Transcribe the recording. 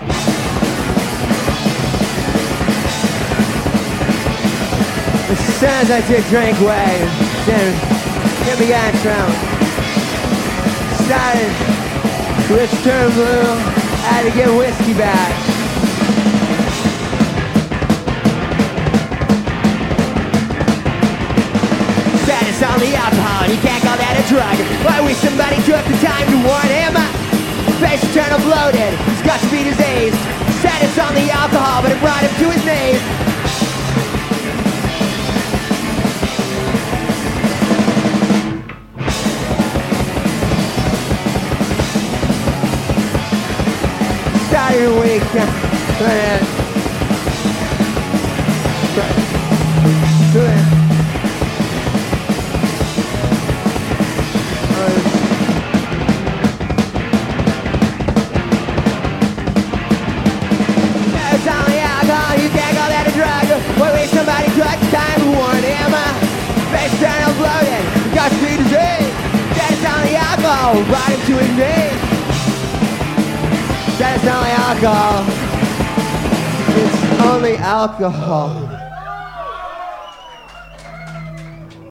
As soon as I took drink away, then it began drunk. Started with turn blue, had to get whiskey back. On the alcohol, you can't call that a drug. Why wish somebody took the time to warn Face eternal bloated, he's got to be diseased. Status on the alcohol, but it brought him to his knees. started week. You Face eternal bloated, got to be disease. Status on the alcohol, Right into to his knees. That's only alcohol. It's only alcohol.